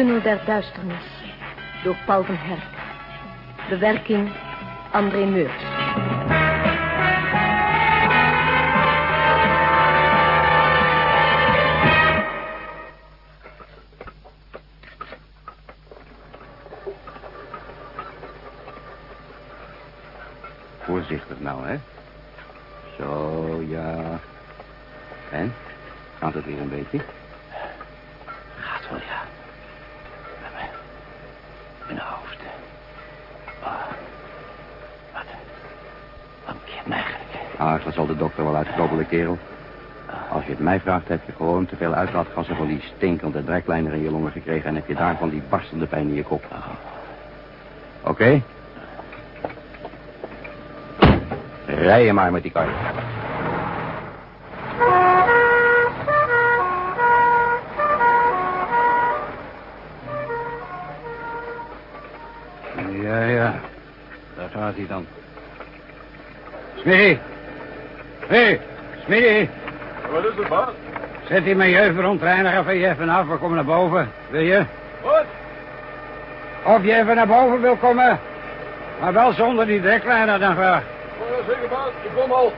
Tunnel der Duisternis. Door Paul van Herk. Bewerking André Meurs. Voorzichtig nou, hè. Zo, ja. En? Gaat het weer een beetje? Gaat wel, ja. Met mijn, mijn hoofd. Oh. Wat, wat keert mij eigenlijk? Ah, dokter wel uitkloppelen, kerel. Als je het mij vraagt, heb je gewoon te veel uitlaatgassen van die stinkende dreklijner in je longen gekregen... en heb je daarvan die barstende pijn in je kop. Oké? Rij je maar met die kar. Ja, ja. Daar gaat hij dan. Smitty! Hé, hey, Smitty! Wat is het, baas? Zet die milieuverontreiner even, even af. We komen naar boven. Wil je? Wat? Of je even naar boven wil komen. Maar wel zonder die deklijner dan graag. Oh, ja, zeker, baas. Ik kom al.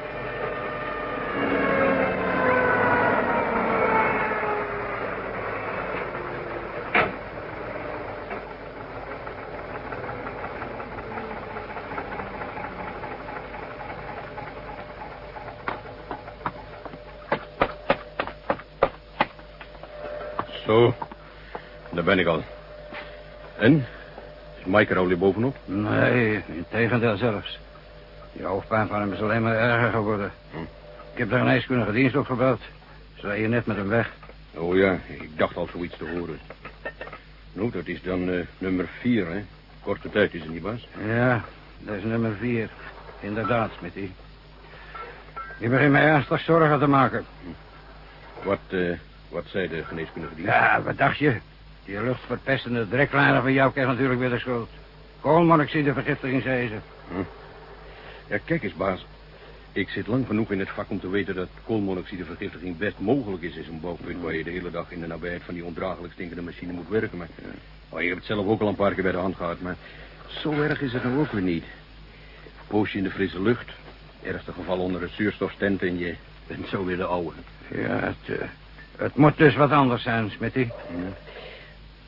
Zo, daar ben ik al. En? Is Mike er al weer bovenop? Nee, in tegendeel zelfs. Die hoofdpijn van hem is alleen maar erger geworden. Ik heb de geneeskundige dienst opgebeld. Ze rijden net met hem weg. Oh ja, ik dacht al zoiets te horen. Nou, dat is dan eh, nummer vier, hè? Korte tijd is het niet, Bas? Ja, dat is nummer vier. Inderdaad, Smitty. Ik begin mij ernstig zorgen te maken. Wat, eh, wat zei de geneeskundige dienst? Ja, wat dacht je? Die luchtverpestende dreklijner van jou krijgt natuurlijk weer de schuld. Koolmonoxidevergiftiging, zei ze. Ja, kijk eens, baas. Ik zit lang genoeg in het vak om te weten dat koolmonoxidevergiftiging best mogelijk is in zo'n bouwpunt waar je de hele dag in de nabijheid van die ondraaglijk stinkende machine moet werken. Maar oh, je hebt het zelf ook al een paar keer bij de hand gehad, maar zo erg is het nou ook weer niet. Poosje in de frisse lucht, ergste geval onder het zuurstofstent en je bent zo weer de oude. Ja, het, eh, het moet dus wat anders zijn, Smitty.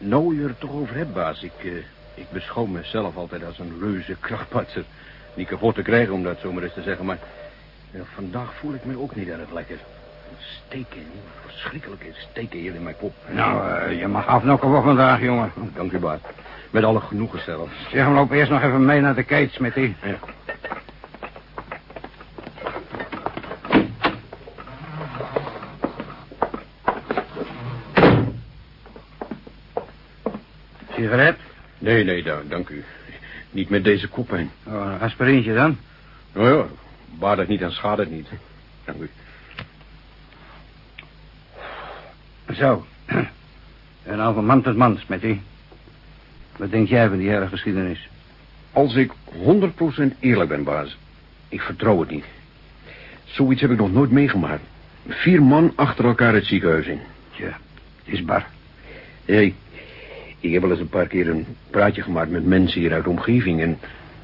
Nou je er toch over hebt, baas. Ik, eh, ik beschouw mezelf altijd als een reuze krachtpatser. Niet kapot te krijgen, om dat zo maar eens te zeggen, maar... ja, vandaag voel ik me ook niet erg lekker. Steken, verschrikkelijke steken hier in mijn kop. Nou, eh, je mag afnokken voor vandaag, jongen. Dank u, baas. Met alle genoegen zelf. Zeg, loop eerst nog even mee naar de kate, Smitty. Ja. Sigaret? Nee, nee, da- dank u. Niet met deze koppijn. Oh, een aspirintje dan? Nou ja, baat het niet en schaadt het niet. Dank u. Zo. En nou van man tot man, Smitty. Wat denk jij van die hele geschiedenis? Als ik 100% eerlijk ben, baas, ik vertrouw het niet. Zoiets heb ik nog nooit meegemaakt. Vier man achter elkaar het ziekenhuis in. Tja, het is bar. Hey, ik heb wel eens een paar keer een praatje gemaakt met mensen hier uit de omgeving... en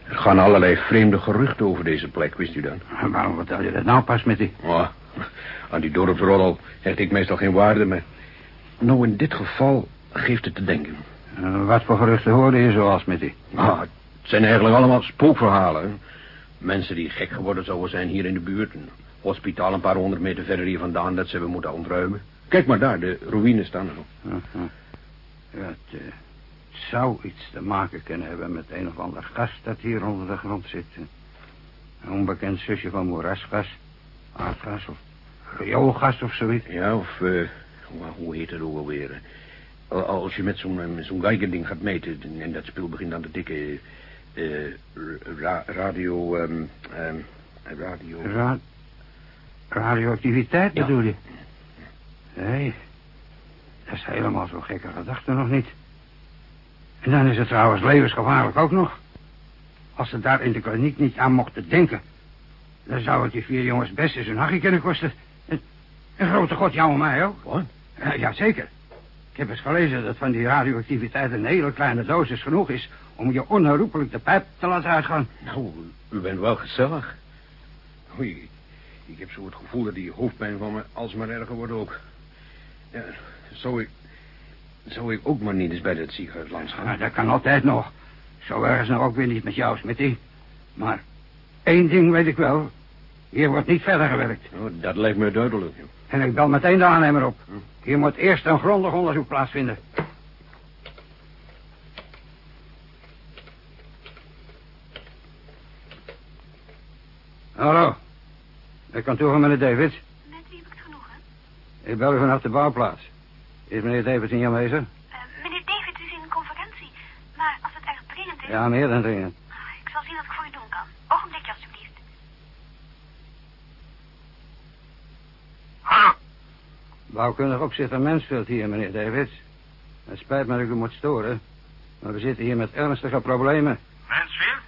er gaan allerlei vreemde geruchten over deze plek, wist u dan? Waarom vertel je dat nou pas, Smitty? Oh, aan die dorpsroddel hecht ik meestal geen waarde, maar... Nou, in dit geval geeft het te denken. Eh, wat voor geruchten hoorde je zoals, Smitty? Ah, het zijn eigenlijk allemaal spookverhalen. hè. Mensen die gek geworden zouden zijn hier in de buurt. Een hospitaal een paar honderd meter verder hier vandaan dat ze hebben moeten ontruimen. Kijk maar daar, de ruïnes staan er nog. Ja, het, het zou iets te maken kunnen hebben met een of ander gas dat hier onder de grond zit. Een onbekend zusje van moerasgas, aardgas of rioolgas of zoiets. Ja, of, eh, hoe, heet het ook alweer? Al- Als je met zo'n eh, zo'n Geiger-ding gaat meten en dat spul begint aan te tikken... eh, ra- radio, ehm, radio... Ra radioactiviteit Ja. bedoel je? Nee, dat is helemaal zo'n gekke gedachte nog niet. En dan is het trouwens levensgevaarlijk ook nog. Als ze daar in de kliniek niet aan mochten denken... dan zou het die vier jongens best eens een hachje kunnen kosten. En, en grote god, jou en mij ook. Wat? Ja, ja, zeker. heb eens gelezen dat van die radioactiviteit een hele kleine dosis genoeg is... om je onherroepelijk de pijp te laten uitgaan. Nou, u bent wel gezellig. Oei, ik heb zo het gevoel dat die hoofdpijn van me alsmaar erger wordt ook. Ja, zou ik... Zou ik ook maar niet eens bij dat ziekenhuis langs gaan? Ja, dat kan altijd nog. Zo erg is nou ook weer niet met jou, Smitty. Maar één ding weet ik wel. Hier wordt niet verder gewerkt. Oh, dat lijkt me duidelijk. joh. En ik bel meteen de aannemer op. Hier moet eerst een grondig onderzoek plaatsvinden. Hallo. Het kantoor van meneer David. Met wie heb ik het genoegen? Ik bel u vanaf de bouwplaats. Is meneer David niet aanwezig? Eh, meneer David is in een conferentie. Maar als het erg dringend is... Ja, meer dan dringend. Ah, Ik zal zien wat ik voor u doen kan. Ogenblikje, alstublieft. Hallo. Bouwkundig opzichter Mansfield hier, meneer David. Het spijt me dat ik u moet storen. Maar we zitten hier met ernstige problemen. Mansfield?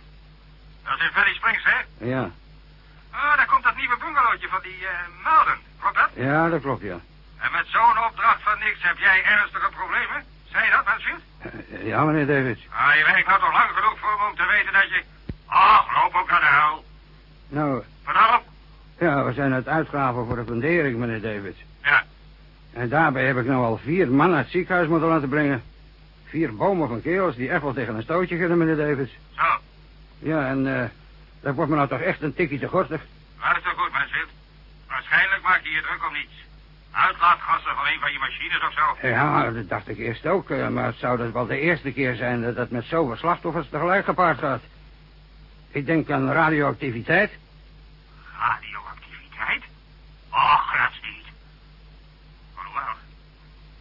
Dat is in Valley Springs, hè? Ja, Oh, daar komt dat nieuwe bungalowtje van die eh Melden. Klopt dat? ja, dat klopt, ja. En met zo'n opdracht van niks heb jij ernstige problemen? Zei je dat, Mansfield? Eh, Ja, meneer David. Ah, je werkt nou toch lang genoeg voor me om te weten dat je... Ach, loop ook naar de hel. Nou, op. ja, we zijn het uitgraven voor de fundering, meneer David. Ja. En daarbij heb ik nou al vier man naar het ziekenhuis moeten laten brengen. Vier bomen van kerels die echt wel tegen een stootje kunnen, meneer David. Zo. Ja, en eh dat wordt me nou toch echt een tikkie te gortig. Luister goed, Mansfield. Waarschijnlijk maak je je druk om niets. Uitlaatgassen van een van je machines of zo. Ja, dat dacht ik eerst ook, eh, maar het zou dus wel de eerste keer zijn dat het met zoveel slachtoffers tegelijk gepaard gaat. Ik denk aan radioactiviteit. Radioactiviteit? Och, dat is niet. Alhoewel,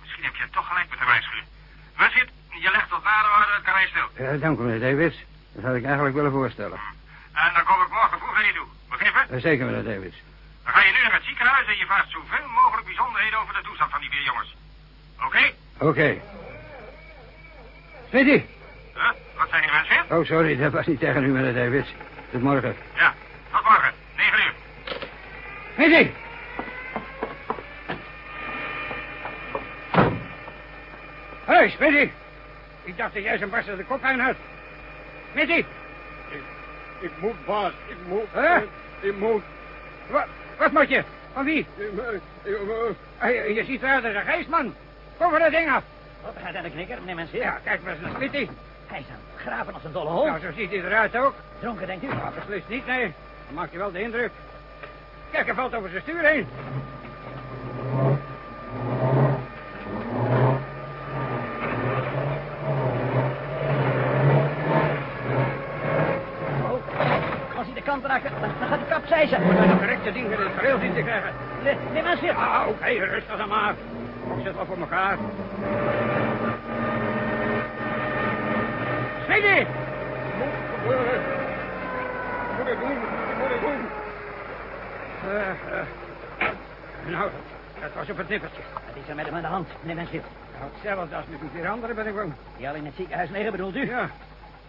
misschien heb je toch gelijk met de waarschuwing. Mansfield, je legt tot nader orde het karwei stil. Eh, dank u, meneer David. Dat had ik eigenlijk willen voorstellen. En dan kom ik morgen vroeg naar je toe. Begrepen? Eh, zeker, meneer David. Dan ga je nu naar het ziekenhuis en je vraagt zoveel mogelijk bijzonderheden over de toestand van die vier jongens. Oké? Oké. Smitty! Huh? Wat zei je, Mansfield? Oh, sorry, dat was niet tegen u, meneer David. Tot morgen. Ja, tot morgen. 9 uur. Smitty! Hé, hey, Smitty! Ik dacht dat jij zijn barstende koppijn had. Smitty! Ik moet, baas. Ik moet. Hè? Ik moet. Wat, wat moet je? Van wie? Je ziet eruit als een geestman. Kom van dat ding af. Wat gaat aan de knikker, meneer? Ja, kijk maar eens naar Smitty. Hij is aan het graven als een dolle hond. Nou, zo ziet hij eruit ook. Dronken, denkt u? Nou, beslist niet, nee. Dan maakt je wel de indruk. Kijk, hij valt over zijn stuur heen. Oh, als hij de kant raakt, hij kapseizen. Moet de correcte dingen in het gereel zien te krijgen. Nee, meneer Mansfield. Ah, oké, rustig dan maar. Ik zet wel voor elkaar. Smitty! Moet gebeuren. Moet ik doen. Moet ik doen. Eh, eh. Nou, dat was op het nippertje. Wat is er met hem aan de hand, meneer Mansfield? Nou, hetzelfde als met die vier anderen ben ik bang. Die al in het ziekenhuis liggen, bedoelt u? Ja,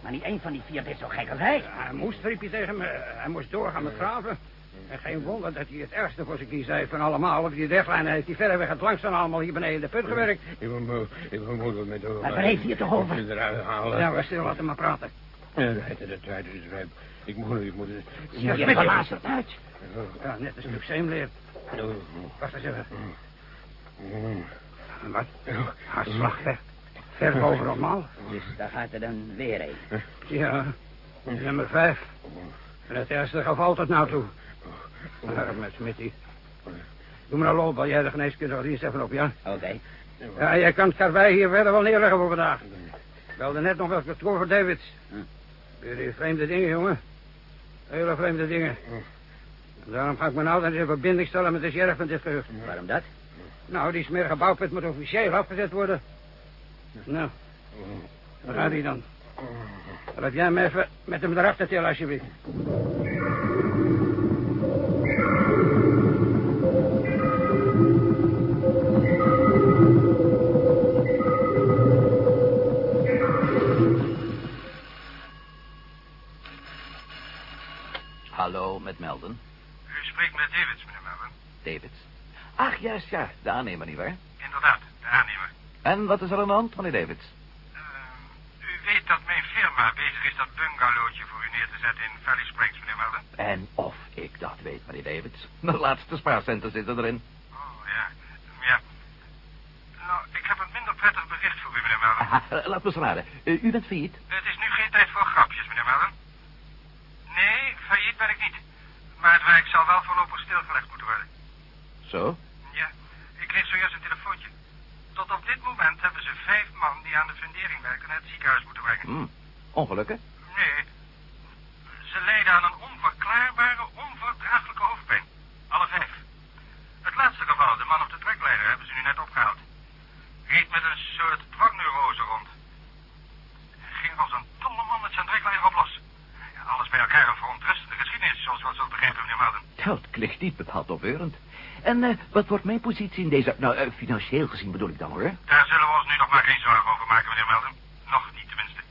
Maar niet één van die vier deed zo gek als hij. hij moest, riep hij tegen me. Hij moest doorgaan met graven. En geen wonder dat hij het ergste voor zijn kies heeft van allemaal. Op die deglijn heeft hij verreweg het langst van allemaal hier beneden in de put gewerkt. Ik moet, me- ik moet met de... Maar waar heeft hij het toch over? Eruit halen. Nou, we stil, laten maar praten. Ja, de tijd, de is rijp. Ik moet, ik moet... Ik Je hebt belazerd uit. Ja, net een stuk zeemleer. Wacht eens even. Wat? Hartslag ver. Ver boven normaal. Dus daar gaat er dan weer een. Ja, nummer vijf. En het ergste geval tot nou toe. Arme met Smitty. Doe maar nou lol, bel jij de geneeskundige even op, ja? Oké. Ja, jij kan het karwei hier verder wel neerleggen voor vandaag. Ik belde net nog wel voor Davids. Weer die vreemde dingen, jongen. Hele vreemde dingen. En daarom ga ik me nou in verbinding stellen met de sheriff van dit gehucht. Waarom dat? Nou, die smerige bouwput moet officieel afgezet worden. Nou, waar gaat hij dan? Laat jij me even met hem eraf te tillen, alsjeblieft. Hallo, met Melden. U spreekt met Davids, meneer Melvin. David. Ach, juist, ja. De aannemer, nietwaar? Inderdaad. En wat is er aan de hand, meneer Davids? Eh, u weet dat mijn firma bezig is dat bungalowtje voor u neer te zetten in Valley Springs, meneer Melden? En of ik dat weet, meneer Davids. De laatste spaarcenten zitten erin. Oh, ja. Ja. Nou, ik heb een minder prettig bericht voor u, meneer Melden. Eh, laat me eens raden. Eh, u bent failliet? Het is nu geen tijd voor grapjes, meneer Melden. Nee, failliet ben ik niet. Maar het werk zal wel voorlopig stilgelegd moeten worden. Zo? Ja, ik kreeg zojuist een telefoontje. Tot op dit ze vijf man die aan de fundering werken naar het ziekenhuis moeten brengen. Hm. Ongelukken? Nee. Ze lijden aan een onverklaarbare, onverdraaglijke hoofdpijn. Alle vijf. Het laatste geval, de man op de trekleider, hebben ze nu net opgehaald. Reed met een soort dwangneurose rond. Ging als een dolle man met zijn trekleider op los. Ja, alles bij elkaar een verontrustende geschiedenis, zoals u wel zult begrijpen, meneer Melden. Dat klinkt niet bepaald opbeurend. En eh, wat wordt mijn positie in deze... Nou, eh, financieel gezien bedoel ik dan, hoor. Daar zullen we ons nu nog maar geen zorgen over maken, meneer Melden. Nog niet tenminste.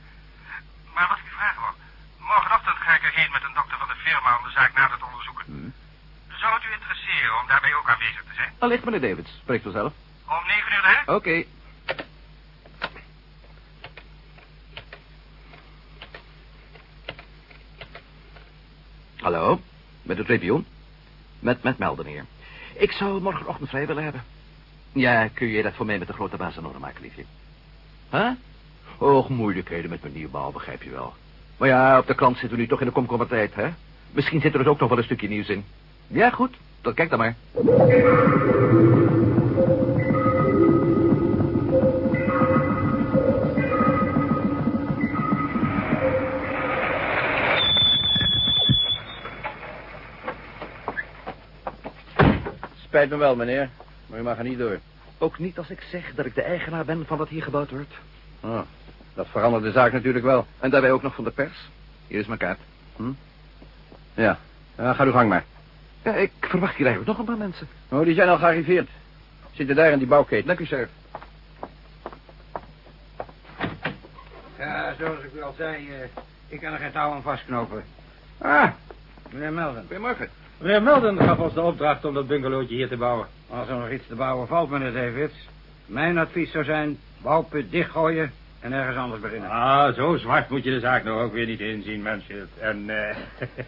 Maar wat ik u vragen wou. Morgenochtend ga ik erheen met een dokter van de firma om de zaak nader te onderzoeken. Zou het u interesseren om daarbij ook aanwezig te zijn? Allicht, meneer Davids. Spreekt vanzelf. Om negen uur, hè? Oké. Hallo, met de Tribune? Met, met Melden hier. Ik zou morgenochtend vrij willen hebben. Ja, kun je dat voor mij met de grote baas in orde maken, liefje? Huh? Och, moeilijkheden met mijn nieuwbouw, begrijp je wel. Maar ja, op de krant zitten we nu toch in de komkommertijd, hè? Misschien zit er dus ook nog wel een stukje nieuws in. Ja, goed. Dan kijk dan maar. Spijt me wel, meneer. Maar u mag er niet door. Ook niet als ik zeg dat ik de eigenaar ben van wat hier gebouwd wordt. Oh, dat verandert de zaak natuurlijk wel. En daarbij ook nog van de pers. Hier is mijn kaart. Hm? Ja, ja ga uw gang maar. Ja, ik verwacht hier eigenlijk nog een paar mensen. Oh, die zijn al gearriveerd. Zitten daar in die bouwketen. Dank u, sir. Ja, zoals ik u al zei, eh, ik kan er geen touw aan vastknopen. Ah, meneer Melden. Goedemorgen. Meneer Melden gaf ons de opdracht om dat bungalowtje hier te bouwen. Als er nog iets te bouwen valt, meneer Davids. Mijn advies zou zijn, bouwput dichtgooien en ergens anders beginnen. Ah, zo zwart moet je de zaak nou ook weer niet inzien, Mansfield. En eh,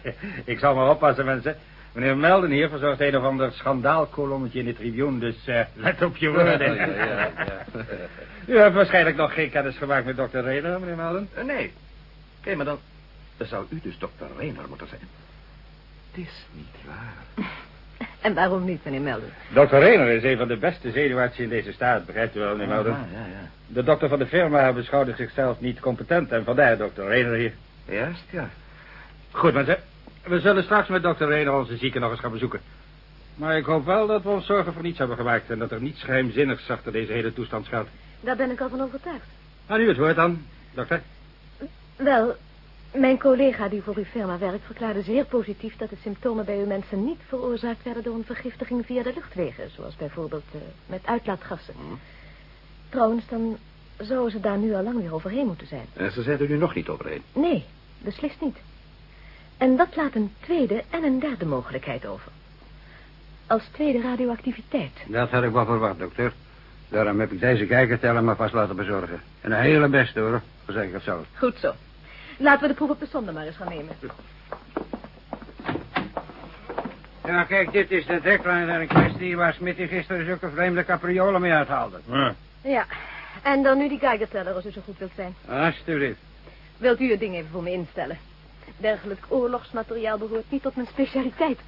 ik zal maar oppassen, mensen. Meneer Melden hier verzorgt een of ander schandaalkolommetje in de tribune, dus eh, let op je woorden. Ja, ja, ja. U hebt waarschijnlijk nog geen kennis gemaakt met dokter Reder, meneer Melden? Eh, nee. Oké, maar dan, dan zou u dus dokter Rayner moeten zijn. Is niet waar. En waarom niet, meneer Melden? Dokter Reder is een van de beste zenuwartsen in deze staat, begrijpt u wel, meneer Melden? Ja, ja, ja. De dokter van de firma beschouwde zichzelf niet competent en vandaar dokter Reder hier. Juist, ja. Goed, mensen. We zullen straks met dokter Reder onze zieken nog eens gaan bezoeken. Maar ik hoop wel dat we ons zorgen voor niets hebben gemaakt... en dat er niets geheimzinnigs achter deze hele toestand schuilt. Daar ben ik al van overtuigd. Nou, nu het woord dan, dokter. Wel, mijn collega die voor uw firma werkt verklaarde zeer positief dat de symptomen bij uw mensen niet veroorzaakt werden door een vergiftiging via de luchtwegen, zoals bijvoorbeeld eh, met uitlaatgassen. Trouwens, dan zouden ze daar nu al lang weer overheen moeten zijn. En ze zijn er nu nog niet overheen. Nee, beslist niet. En dat laat een tweede en een derde mogelijkheid over. Als tweede radioactiviteit. Dat had ik wel verwacht, dokter. Daarom heb ik deze kijkerteller maar vast laten bezorgen. En een hele beste, hoor. Zeg ik het zelf. Goed zo. Laten we de proef op de zonde maar eens gaan nemen. Ja, kijk, dit is de dekliner in kwestie waar Smitty gisteren zulke vreemde capriolen mee uithaalde. Ja, en dan nu die geigerteller als u zo goed wilt zijn. Alsjeblieft. Wilt u het ding even voor me instellen? Dergelijk oorlogsmateriaal behoort niet tot mijn specialiteit.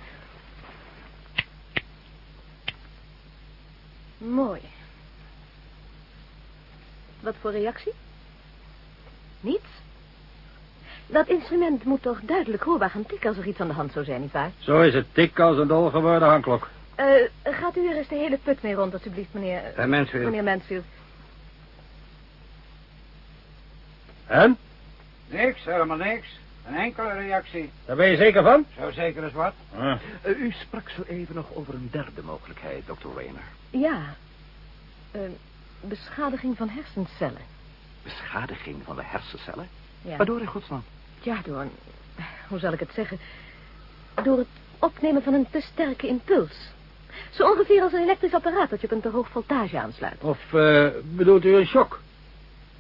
Mooi. Wat voor reactie? Niets? Dat instrument moet toch duidelijk hoorbaar gaan tikken als er iets aan de hand zou zijn, nietwaar? Zo is het tik als een dol geworden handklok. Eh, gaat u er eens de hele put mee rond, alstublieft, meneer... Eh, Mansfield. Meneer Mansfield. En? Niks, helemaal niks. Een enkele reactie. Daar ben je zeker van? Zo zeker als wat. Ah. Eh, u sprak zo even nog over een derde mogelijkheid, dokter Rayner. Ja. Beschadiging van hersencellen. Beschadiging van de hersencellen? Ja. Waardoor in godsnaam? Ja, door een... Hoe zal ik het zeggen? Door het opnemen van een te sterke impuls. Zo ongeveer als een elektrisch apparaat dat je op een te hoog voltage aansluit. Of eh, bedoelt u een shock?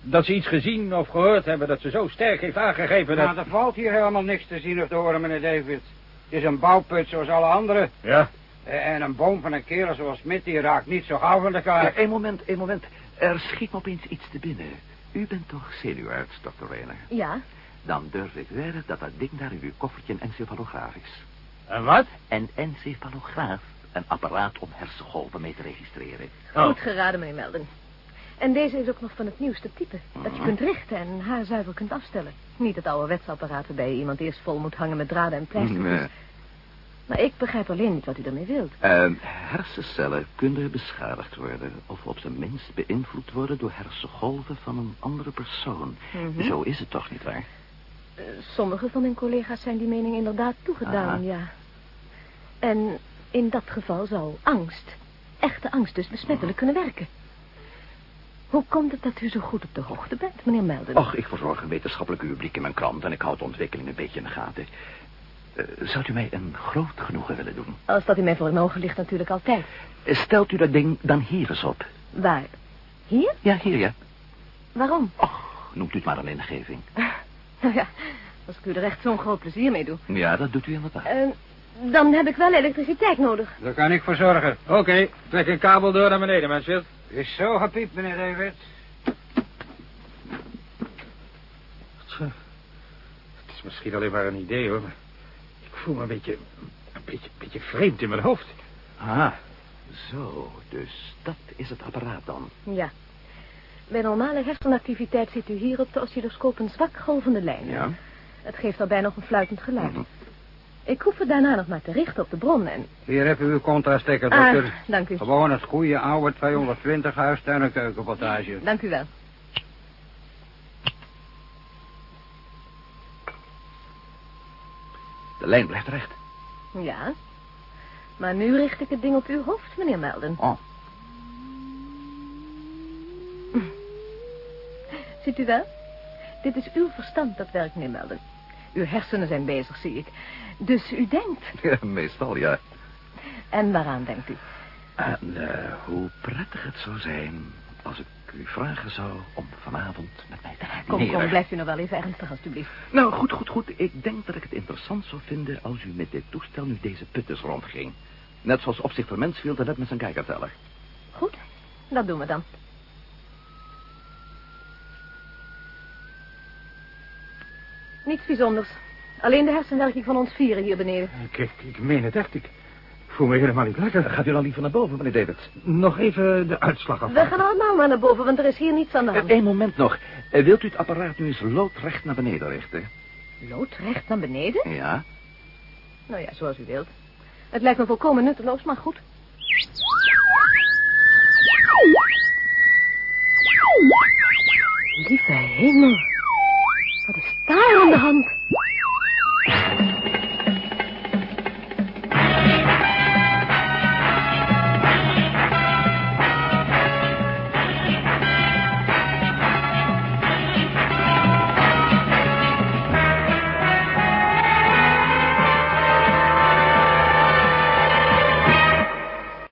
Dat ze iets gezien of gehoord hebben dat ze zo sterk heeft aangegeven dat... Nou, er valt hier helemaal niks te zien of te horen, meneer David. Het is een bouwput zoals alle andere. Ja, Eh, En een boom van een kerel zoals Smit, die raakt niet zo gauw van de kaart. Ja, één moment, één moment. Er schiet me opeens iets te binnen. U bent toch zenuwarts, dokter Rayner? Ja, Dan durf ik wedden dat dat ding daar in uw koffertje een encefalograaf is. en wat? Een encefalograaf. Een apparaat om hersengolven mee te registreren. Oh. goed geraden, meneer Melden. En deze is ook nog van het nieuwste type. Dat je kunt richten en haar zuiver kunt afstellen. Niet het ouderwetse apparaat waarbij je iemand eerst vol moet hangen met draden en pleisters. Nee. Maar ik begrijp alleen niet wat u ermee wilt. Eh, hersencellen kunnen beschadigd worden... of op zijn minst beïnvloed worden door hersengolven van een andere persoon. Mhm. Zo is het toch niet waar? Eh, sommige van mijn collega's zijn die mening inderdaad toegedaan, Ah. ja. En in dat geval zou angst, echte angst dus, besmettelijk kunnen werken. Hoe komt het dat u zo goed op de hoogte bent, meneer Melden? Och, ik verzorg een wetenschappelijke rubriek in mijn krant... en ik houd de ontwikkeling een beetje in de gaten. Eh, zou u mij een groot genoegen willen doen? Als dat u mij voor een ogen ligt natuurlijk altijd. Eh, Stelt u dat ding dan hier eens op. Waar? Hier? Ja, hier, ja. Waarom? Och, noemt u het maar een ingeving. Nou ja, als ik u er echt zo'n groot plezier mee doe. Ja, dat doet u inderdaad. Eh, dan heb ik wel elektriciteit nodig. Daar kan ik voor zorgen. Oké, trek een kabel door naar beneden, Mansfield. Is zo gepiept, meneer David. Tja, het is misschien alleen maar een idee, hoor. Maar ik voel me een beetje, een beetje, beetje vreemd in mijn hoofd. Ah, zo. Dus dat is het apparaat dan. Ja. Bij normale hersenactiviteit ziet u hier op de oscilloscoop een zwak golvende lijn. Ja. Het geeft daarbij nog een fluitend geluid. Mhm. Ik hoef het daarna nog maar te richten op de bron en... Hier heb u uw contrastekker, Ah, dokter. dank u. Gewoon het goede oude 220 huistuin- en keukenpottage. Dank u wel. De lijn blijft recht. Ja. Maar nu richt ik het ding op uw hoofd, meneer Melden. Oh. Ziet u wel? Dit is uw verstand dat werkt, meneer Melden. Uw hersenen zijn bezig, zie ik. Dus u denkt. Ja, meestal, ja. En waaraan denkt u? En eh, hoe prettig het zou zijn als ik u vragen zou om vanavond met mij te Kom, dineren. kom, blijft u nog wel even ernstig, alstublieft. Nou, goed, goed, goed. Ik denk dat ik het interessant zou vinden als u met dit toestel nu deze put eens rondging. Net zoals opzichter Mansfield en net met zijn kijkerteller. Goed, dat doen we dan. Niets bijzonders. Alleen de hersenwerking van ons vieren hier beneden. Ik, ik, ik meen het echt, ik voel me helemaal niet lekker. Gaat u dan liever naar boven, meneer David? Nog even de uitslag af. We gaan allemaal maar naar boven, want er is hier niets aan de hand. Eén moment nog. Eh, wilt u het apparaat nu eens loodrecht naar beneden richten? Loodrecht naar beneden? Ja. Nou ja, zoals u wilt. Het lijkt me volkomen nutteloos, maar goed. Lieve hemel. Daar aan de hand?